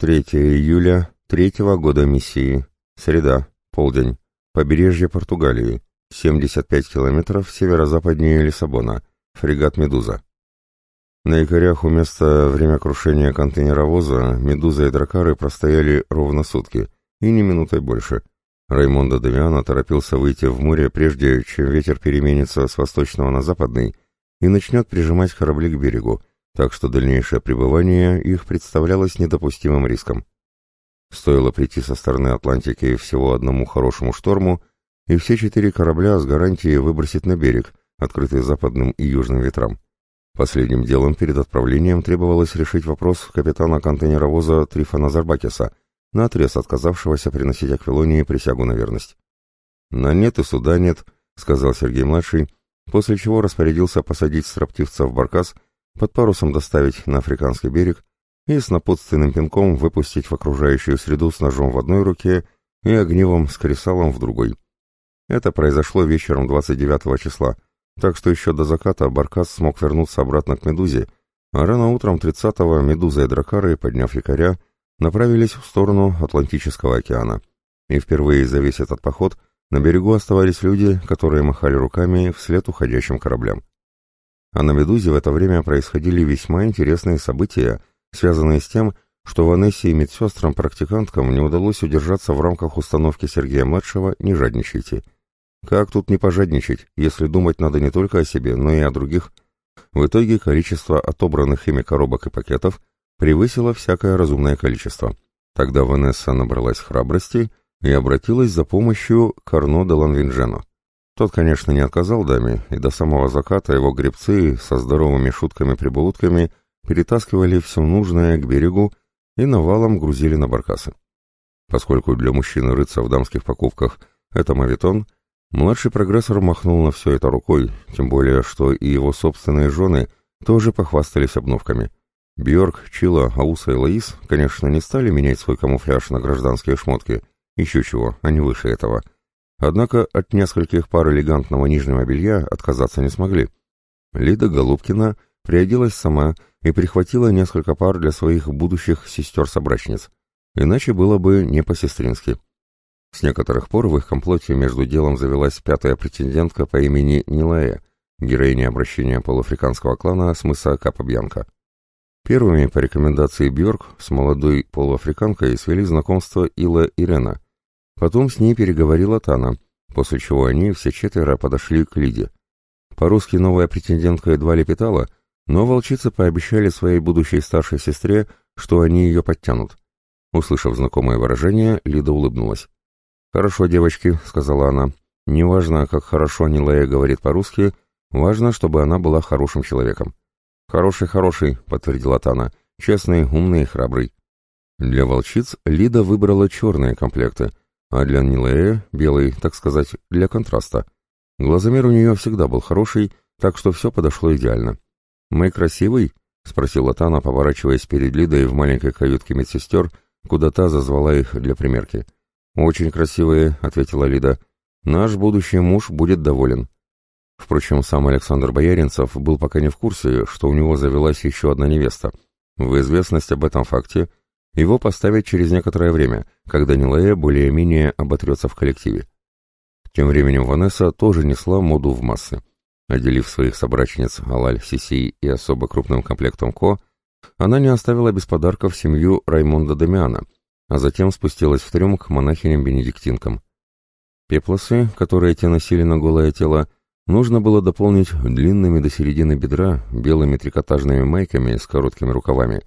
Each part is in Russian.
3 июля третьего года миссии. Среда. Полдень. Побережье Португалии. 75 километров северо-западнее Лиссабона. Фрегат «Медуза». На якорях у места время крушения контейнеровоза «Медуза» и «Дракары» простояли ровно сутки, и не минутой больше. Раймондо Давиано торопился выйти в море прежде, чем ветер переменится с восточного на западный и начнет прижимать корабли к берегу, так что дальнейшее пребывание их представлялось недопустимым риском. Стоило прийти со стороны Атлантики всего одному хорошему шторму, и все четыре корабля с гарантией выбросить на берег, открытый западным и южным ветрам. Последним делом перед отправлением требовалось решить вопрос капитана контейнеровоза Трифона Зарбакиса, наотрез отказавшегося приносить Аквилонии присягу на верность. «На нет и суда нет», — сказал Сергей-младший, после чего распорядился посадить строптивца в баркас, под парусом доставить на африканский берег и с напутственным пинком выпустить в окружающую среду с ножом в одной руке и огнивом с кресалом в другой. Это произошло вечером 29 числа, так что еще до заката Баркас смог вернуться обратно к Медузе, а рано утром 30-го Медуза и Дракары, подняв якоря, направились в сторону Атлантического океана. И впервые за весь этот поход на берегу оставались люди, которые махали руками вслед уходящим кораблям. А на Медузе в это время происходили весьма интересные события, связанные с тем, что Ванессе и медсестрам-практиканткам не удалось удержаться в рамках установки Сергея-младшего «Не жадничайте». Как тут не пожадничать, если думать надо не только о себе, но и о других? В итоге количество отобранных ими коробок и пакетов превысило всякое разумное количество. Тогда Ванесса набралась храбрости и обратилась за помощью к Арно де Ланвинджену. Тот, конечно, не отказал даме, и до самого заката его гребцы со здоровыми шутками-прибаутками перетаскивали все нужное к берегу и навалом грузили на баркасы. Поскольку для мужчины рыться в дамских покупках – это мавитон, младший прогрессор махнул на все это рукой, тем более, что и его собственные жены тоже похвастались обновками. Бьорк, Чила, Ауса и Лаис, конечно, не стали менять свой камуфляж на гражданские шмотки, еще чего, они выше этого. Однако от нескольких пар элегантного нижнего белья отказаться не смогли. Лида Голубкина приоделась сама и прихватила несколько пар для своих будущих сестер-собрачниц. Иначе было бы не по-сестрински. С некоторых пор в их комплоте между делом завелась пятая претендентка по имени Нилая, героиня обращения полуафриканского клана с мыса Капабьянка. Первыми по рекомендации Бьорк с молодой полуафриканкой свели знакомство Ила и Рена. Потом с ней переговорила Тана, после чего они все четверо подошли к Лиде. По-русски новая претендентка едва лепетала, но волчицы пообещали своей будущей старшей сестре, что они ее подтянут. Услышав знакомое выражение, Лида улыбнулась. «Хорошо, девочки», — сказала она. «Неважно, как хорошо Нилая говорит по-русски, важно, чтобы она была хорошим человеком». «Хороший, хороший», — подтвердила Тана. «Честный, умный и храбрый». Для волчиц Лида выбрала черные комплекты, а для Нилая — белый, так сказать, для контраста. Глазомер у нее всегда был хороший, так что все подошло идеально. «Мы красивый?» — спросила Тана, поворачиваясь перед Лидой в маленькой каютке медсестер, куда та зазвала их для примерки. «Очень красивые», — ответила Лида. «Наш будущий муж будет доволен». Впрочем, сам Александр Бояринцев был пока не в курсе, что у него завелась еще одна невеста. В известность об этом факте его поставят через некоторое время, когда Нилая более-менее оботрется в коллективе. Тем временем Ванесса тоже несла моду в массы. Отделив своих собрачниц Алаль, Сиси и особо крупным комплектом Ко, она не оставила без подарков семью Раймонда Дамиана, а затем спустилась в трюм к монахиням-бенедиктинкам. Пеплосы, которые те носили на голое тело, нужно было дополнить длинными до середины бедра белыми трикотажными майками с короткими рукавами.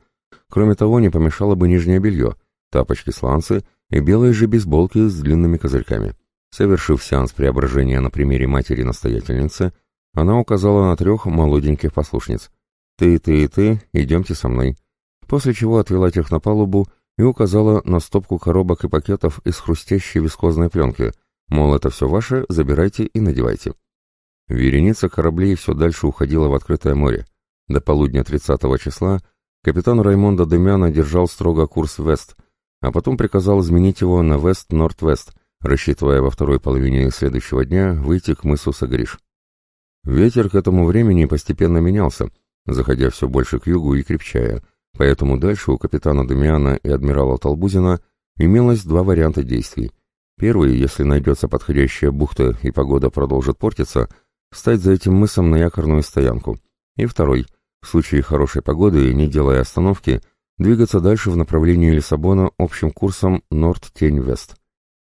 Кроме того, не помешало бы нижнее белье, тапочки-сланцы и белые же бейсболки с длинными козырьками. Совершив сеанс преображения на примере матери-настоятельницы, она указала на трех молоденьких послушниц. «Ты, ты и ты, идемте со мной». После чего отвела тех на палубу и указала на стопку коробок и пакетов из хрустящей вискозной пленки, мол, это все ваше, забирайте и надевайте. Вереница кораблей все дальше уходила в открытое море. До полудня 30 числа капитан Раймондо Демяна держал строго курс вест, а потом приказал изменить его на вест-норд-вест, рассчитывая во второй половине следующего дня выйти к мысу Сагриш. Ветер к этому времени постепенно менялся, заходя все больше к югу и крепчая, Поэтому дальше у капитана Дамиана и адмирала Толбузина имелось два варианта действий. Первый, если найдется подходящая бухта и погода продолжит портиться, встать за этим мысом на якорную стоянку. И второй, в случае хорошей погоды, не делая остановки, двигаться дальше в направлении Лиссабона общим курсом Норд-Тень-Вест.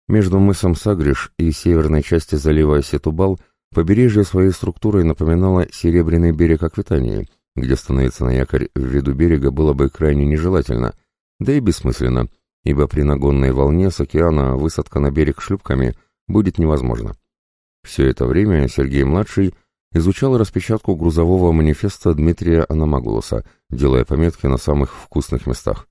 Между мысом Сагриш и северной части залива Сетубал побережье своей структурой напоминало Серебряный берег Аквитании, где становиться на якорь в виду берега было бы крайне нежелательно, да и бессмысленно, ибо при нагонной волне с океана высадка на берег шлюпками будет невозможна. Все это время Сергей-младший изучал распечатку грузового манифеста Дмитрия Аномагулоса, делая пометки на самых вкусных местах.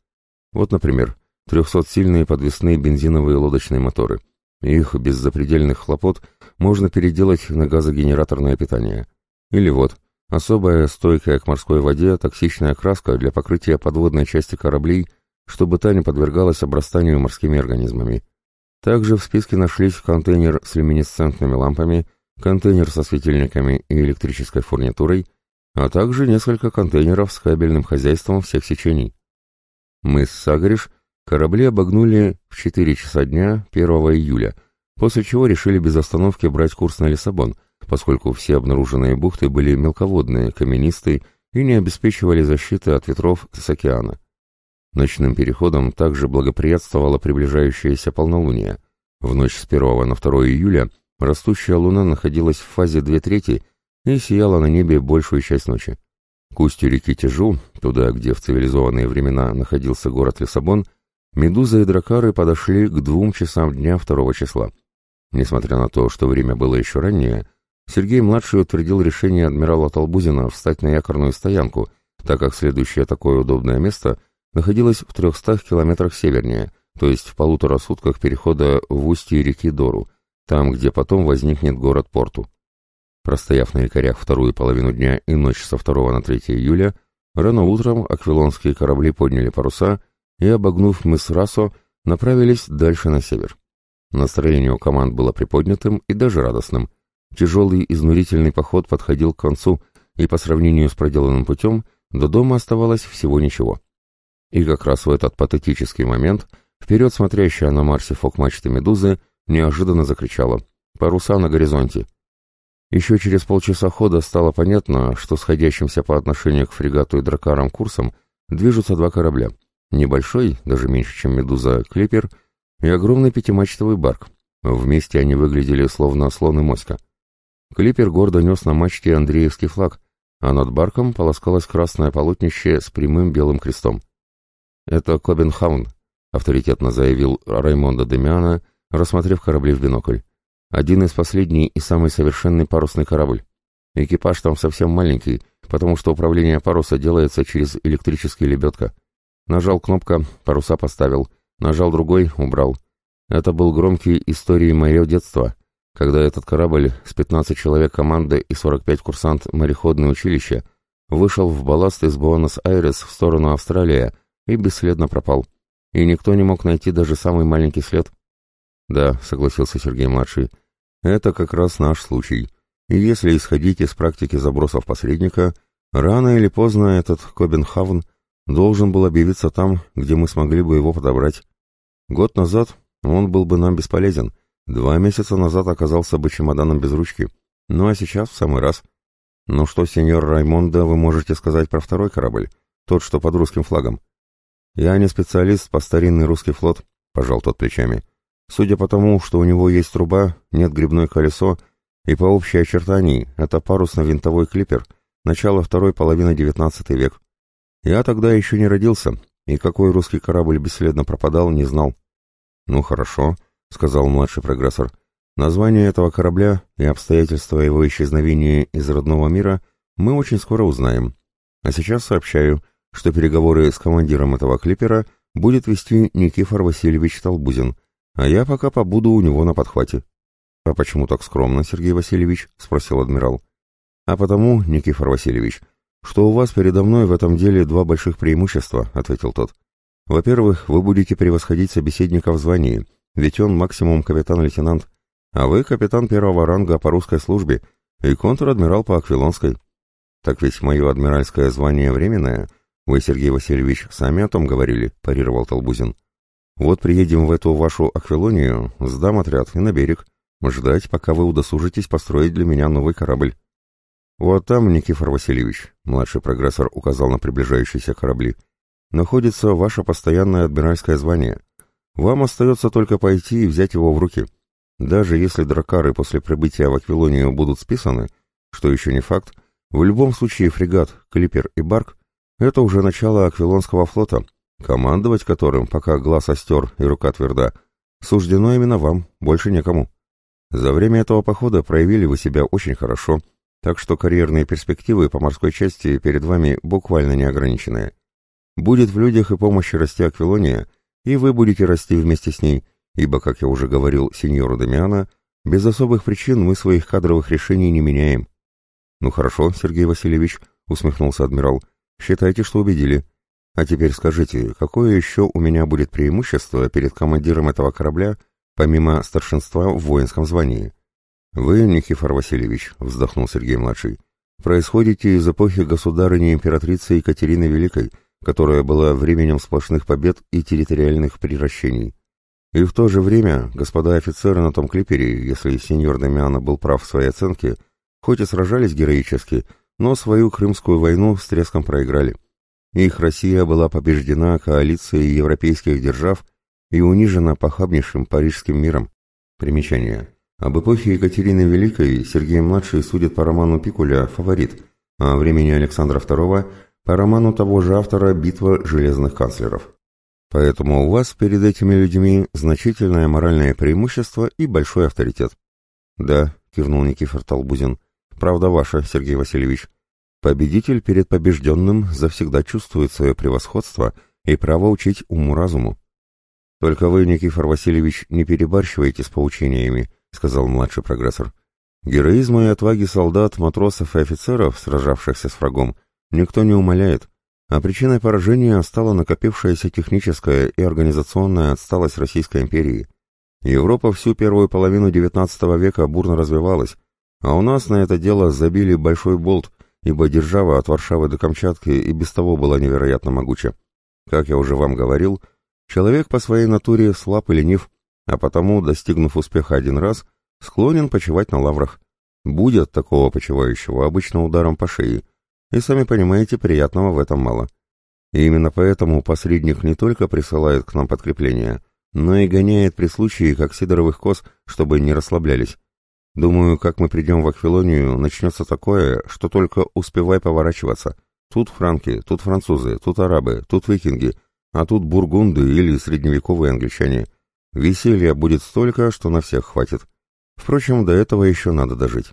Вот, например, 300-сильные подвесные бензиновые лодочные моторы. Их без запредельных хлопот можно переделать на газогенераторное питание. Или вот, особая стойкая к морской воде токсичная краска для покрытия подводной части кораблей, чтобы та не подвергалась обрастанию морскими организмами. Также в списке нашлись контейнер с люминесцентными лампами, контейнер со светильниками и электрической фурнитурой, а также несколько контейнеров с кабельным хозяйством всех сечений. Мы с Сагариш корабли обогнули в 4 часа дня 1 июля, после чего решили без остановки брать курс на Лиссабон, поскольку все обнаруженные бухты были мелководные, каменистые и не обеспечивали защиты от ветров с океана. Ночным переходом также благоприятствовало приближающееся полнолуние. В ночь с 1 на 2 июля растущая луна находилась в фазе 2 трети и сияла на небе большую часть ночи. К устью реки Тяжу, туда, где в цивилизованные времена находился город Лиссабон, Медуза и Дракары подошли к двум часам дня второго числа. Несмотря на то, что время было еще раннее, Сергей-младший утвердил решение адмирала Толбузина встать на якорную стоянку, так как следующее такое удобное место находилось в 300 километрах севернее, то есть в полутора сутках перехода в устье реки Дору, там, где потом возникнет город Порту. Простояв на якорях вторую половину дня и ночь со 2 на 3 июля, рано утром аквилонские корабли подняли паруса и, обогнув мыс Расо, направились дальше на север. Настроение у команд было приподнятым и даже радостным. Тяжелый изнурительный поход подходил к концу, и по сравнению с проделанным путем до дома оставалось всего ничего. И как раз в этот патетический момент вперед смотрящая на Марсе фок-мачты «Медузы» неожиданно закричала «Паруса на горизонте!». Еще через полчаса хода стало понятно, что сходящимся по отношению к фрегату и дракарам курсом движутся два корабля — Небольшой, даже меньше, чем «Медуза», клипер и огромный пятимачтовый барк. Вместе они выглядели словно слон и моська. Клипер гордо нес на мачте Андреевский флаг, а над барком полоскалось красное полотнище с прямым белым крестом. «Это Кобенхаун», — авторитетно заявил Раймондо Демиана, рассмотрев корабли в бинокль. «Один из последних и самый совершенный парусный корабль. Экипаж там совсем маленький, потому что управление паруса делается через электрический лебедка. Нажал кнопка, паруса поставил. Нажал другой, убрал. Это был громкий истории моего детства, когда этот корабль с 15 человек команды и 45 курсант мореходное училище вышел в балласт из Буэнос-Айрес в сторону Австралии и бесследно пропал. И никто не мог найти даже самый маленький след. Да, согласился Сергей-младший, это как раз наш случай. И если исходить из практики забросов посредника, рано или поздно этот Кобенхавн должен был объявиться там, где мы смогли бы его подобрать. Год назад он был бы нам бесполезен, два месяца назад оказался бы чемоданом без ручки, ну а сейчас в самый раз. Ну что, сеньор Раймондо, вы можете сказать про второй корабль, тот, что под русским флагом? Я не специалист по старинный русский флот, пожал тот плечами. Судя по тому, что у него есть труба, нет грибное колесо, и по общей очертании это парусно-винтовой клипер, начало второй половины XIX век. Я тогда еще не родился, и какой русский корабль бесследно пропадал, не знал. «Ну хорошо», — сказал младший прогрессор. «Название этого корабля и обстоятельства его исчезновения из родного мира мы очень скоро узнаем. А сейчас сообщаю, что переговоры с командиром этого клипера будет вести Никифор Васильевич Толбузин, а я пока побуду у него на подхвате». «А почему так скромно, Сергей Васильевич?» — спросил адмирал. «А потому, Никифор Васильевич, «Что у вас передо мной в этом деле два больших преимущества», — ответил тот. «Во-первых, вы будете превосходить собеседника в звании, ведь он максимум капитан-лейтенант, а вы капитан первого ранга по русской службе и контр-адмирал по Аквилонской. Так ведь мое адмиральское звание временное, Вы, Сергей Васильевич, сами о том говорили, парировал Толбузин. Вот приедем в эту вашу Аквилонию, сдам отряд и на берег. Ждать, пока вы удосужитесь построить для меня новый корабль. Вот там, Никифор Васильевич, младший прогрессор указал на приближающиеся корабли, находится ваше постоянное адмиральское звание. Вам остается только пойти и взять его в руки. Даже если дракары после прибытия в Аквилонию будут списаны, что еще не факт, в любом случае фрегат, клипер и барк — это уже начало Аквилонского флота, командовать которым, пока глаз остер и рука тверда, суждено именно вам, больше некому. За время этого похода проявили вы себя очень хорошо, так что карьерные перспективы по морской части перед вами буквально неограниченные. Будет в людях и помощи расти Аквилония, и вы будете расти вместе с ней, ибо, как я уже говорил сеньору Дамиана, без особых причин мы своих кадровых решений не меняем. «Ну хорошо, Сергей Васильевич», — усмехнулся адмирал, — «считайте, что убедили. А теперь скажите, какое еще у меня будет преимущество перед командиром этого корабля, помимо старшинства в воинском звании?» «Вы, Никифор Васильевич», — вздохнул Сергей-младший, — «происходите из эпохи государыни-императрицы Екатерины Великой, которая была временем сплошных побед и территориальных приращений. И в то же время господа офицеры на том клипере, если сеньор Дамиана был прав в своей оценке, — хоть и сражались героически, но свою Крымскую войну с треском проиграли. Их Россия была побеждена коалицией европейских держав и унижена похабнейшим парижским миром. Примечание. Об эпохе Екатерины Великой Сергей-младший судит по роману Пикуля «Фаворит», а о времени Александра II по роману того же автора «Битва железных канцлеров». Поэтому у вас перед этими людьми значительное моральное преимущество и большой авторитет. Да, кивнул Никифор Толбузин, Правда ваша, Сергей Васильевич. Победитель перед побежденным завсегда чувствует свое превосходство и право учить уму-разуму. Только вы, Никифор Васильевич, не перебарщиваете с поучениями, сказал младший прогрессор. Героизма и отваги солдат, матросов и офицеров, сражавшихся с врагом, никто не умаляет, а причиной поражения стала накопившаяся техническая и организационная отсталость Российской империи. Европа всю первую половину XIX века бурно развивалась, а у нас на это дело забили большой болт, ибо держава от Варшавы до Камчатки и без того была невероятно могуча. Как я уже вам говорил, человек по своей натуре слаб и ленив, а потому, достигнув успеха один раз, склонен почивать на лаврах. Будет такого почивающего обычно ударом по шее, и сами понимаете, приятного в этом мало. И именно поэтому посредник не только присылает к нам подкрепления, но и гоняет при случае, как сидоровых коз, чтобы не расслаблялись. Думаю, как мы придем в Аквилонию, начнется такое, что только успевай поворачиваться. Тут франки, тут французы, тут арабы, тут викинги, а тут бургунды или средневековые англичане. Веселья будет столько, что на всех хватит. Впрочем, до этого еще надо дожить.